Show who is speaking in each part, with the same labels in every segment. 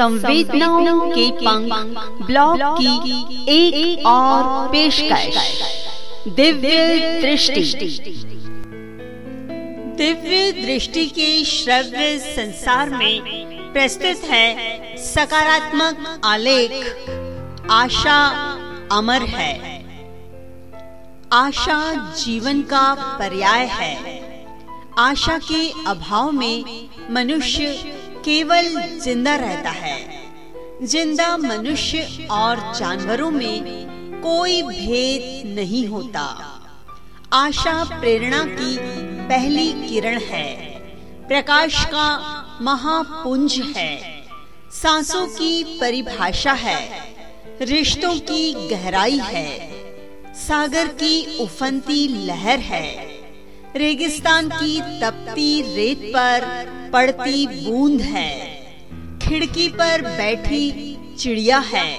Speaker 1: संवेदनाओं के पंख ब्लॉग की एक, एक और पेशकश। दिव्य दृष्टि।
Speaker 2: दिव्य दृष्टि के श्रव्य संसार में प्रस्तुत है सकारात्मक आलेख। आशा अमर है। आशा जीवन का पर्याय है। आशा के अभाव में मनुष्य केवल ज़िंदा रहता है। ज़िंदा मनुष्य और जानवरों में कोई भेद नहीं होता। आशा प्रेरणा की पहली किरण है। प्रकाश का महापुंज है। सांसों की परिभाषा है। रिश्तों की गहराई है। सागर की उफनती लहर है। रेगिस्तान की तपती रेत पर पड़ती बूंद है। खिड़की पर बैठी चिड़िया है।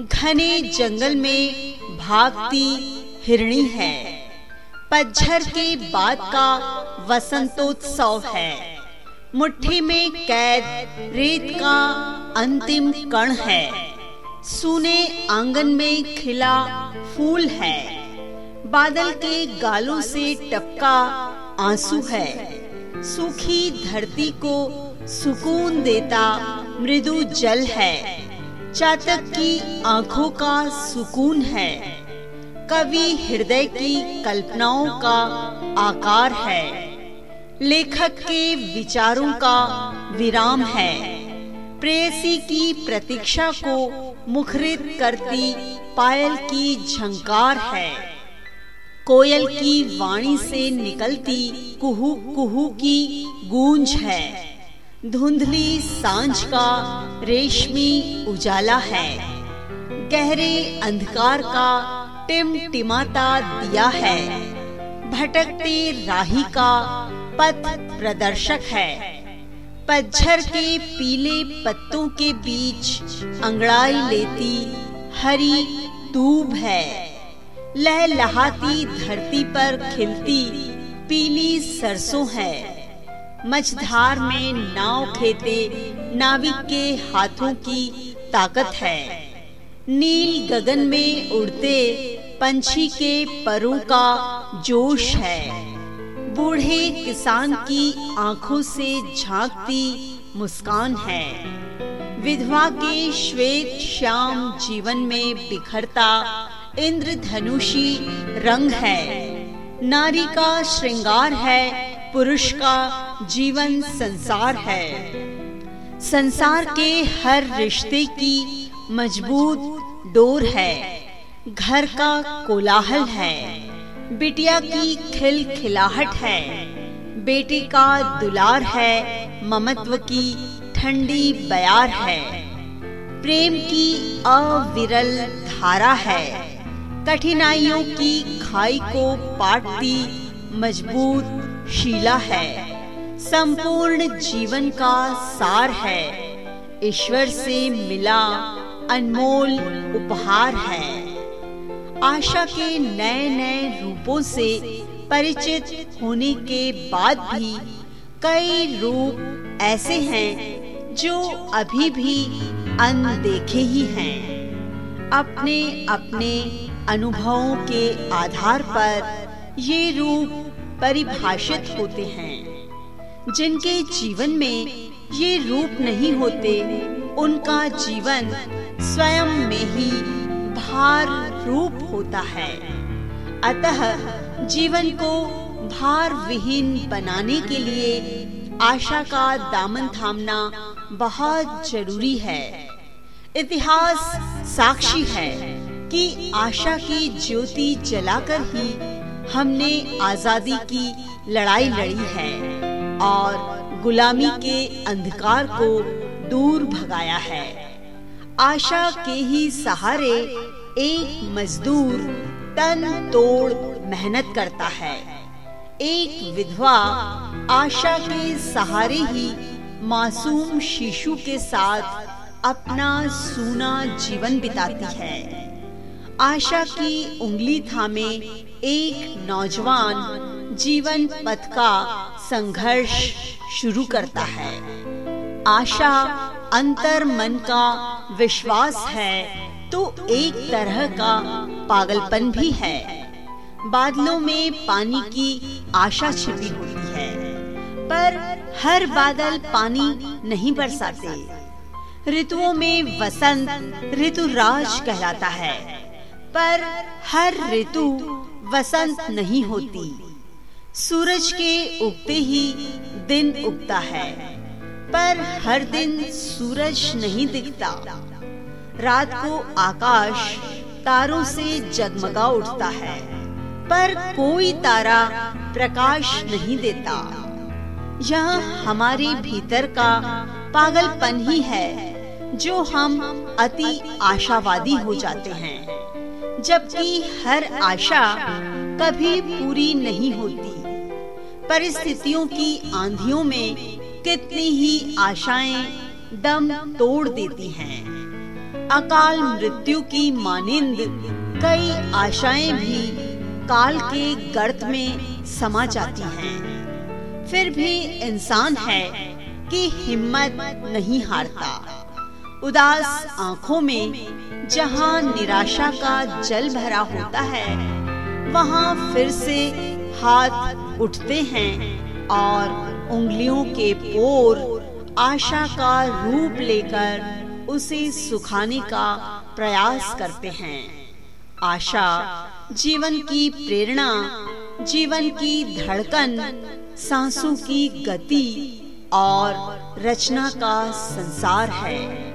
Speaker 2: घने जंगल में भागती हिरणी है। पतझर के बाद का वसंतोत्सव है। मुट्ठी में कैद रेत का अंतिम कण है। सुने आँगन में खिला फूल है। बादल के गालों से टपका आँसू है। सूखी धरती को सुकून देता मृदु जल है। चातक की आँखों का सुकून है। कवि हृदय की कल्पनाओं का आकार है। लेखक के विचारों का विराम है। प्रेयसी की प्रतीक्षा को मुखरित करती पायल की झंकार है। कोयल की वाणी से निकलती कुहू कुहू की गूंज है। धुंधली साँझ का रेशमी उजाला है। गहरे अंधकार का टिम टिमाता दिया है। भटकते राही का पथ प्रदर्शक है। पतझर के पीले पत्तों के बीच अंगड़ाई लेती हरी दूब है। लहलहाती धरती पर खिलती पीली सरसों है। मझधार में नाव खेते नाविक के हाथों की ताकत है। नील गगन में उड़ते पंछी के परों का जोश है। बूढ़े किसान की आँखों से झांकती मुस्कान है। विधवा के श्वेत श्याम जीवन में बिखरता इंद्रधनुषी रंग है। नारी का श्रृंगार है, पुरुष का जीवन संसार है। संसार के हर रिश्ते की मज़बूत डोर है। घर का कोलाहल है। बिटिया की खिल खिलाहट है। बेटी का दुलार है। ममत्व की ठंडी बयार है। प्रेम की अविरल धारा है। कठिनाइयों की खाई को पाटती मज़बूत शीला है। संपूर्ण जीवन का सार है। ईश्वर से मिला अनमोल उपहार है। आशा के नए नए रूपों से परिचित होने के बाद भी कई रूप ऐसे हैं जो अभी भी अनदेखे ही हैं। अपने अपने अनुभवों के आधार पर ये रूप परिभाषित होते हैं। जिनके जीवन में ये रूप नहीं होते, उनका जीवन स्वयं में ही भार रूप होता है। अतः जीवन को भार विहीन बनाने के लिए आशा का दामन थामना बहुत ज़रूरी है। इतिहास साक्षी है। कि आशा की ज्योति जलाकर ही हमने आज़ादी की लड़ाई लड़ी है और गुलामी के अंधकार को दूर भगाया है। आशा के ही सहारे एक मजदूर तन तोड़ मेहनत करता है। एक विधवा आशा के सहारे ही मासूम शिशु के साथ अपना सूना जीवन बिताती है। आशा की उंगली थामे एक नौजवान जीवन पथ का संघर्ष शुरू करता है। आशा अंतर मन का विश्वास है तो एक तरह का पागलपन भी है। बादलों में पानी की आशा छिपी होती है, पर हर बादल पानी नहीं बरसाते। ऋतुओं में वसंत ऋतुराज कहलाता है। पर हर ऋतु वसंत नहीं होती। सूरज के उगते ही दिन उगता है, पर हर दिन सूरज नहीं दिखता। रात को आकाश तारों से जगमगा उठता है, पर कोई तारा प्रकाश नहीं देता। यह हमारे भीतर का पागलपन ही है, जो हम अति आशावादी हो जाते हैं। जबकि हर आशा कभी पूरी नहीं होती परिस्थितियों की आंधियों में कितनी ही आशाएँ दम तोड़ देती हैं। अकाल मृत्यु की मानिंद कई आशाएँ भी काल के गर्त में समा जाती हैं। फिर भी इंसान है कि हिम्मत नहीं हारता उदास आँखों में जहाँ निराशा का जल भरा होता है, वहाँ फिर से हाथ उठते हैं और उंगलियों के पोर आशा का रूप लेकर उसे सुखाने का प्रयास करते हैं। आशा, जीवन की प्रेरणा, जीवन की धड़कन, सांसों की गति और रचना का संसार है।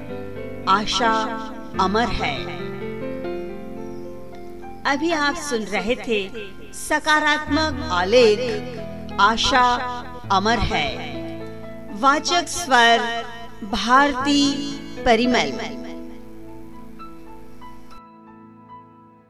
Speaker 2: आशा अमर है। अभी आप सुन रहे थे सकारात्मक आलेख, आशा अमर है। वाचक स्वर, भारती परिमल।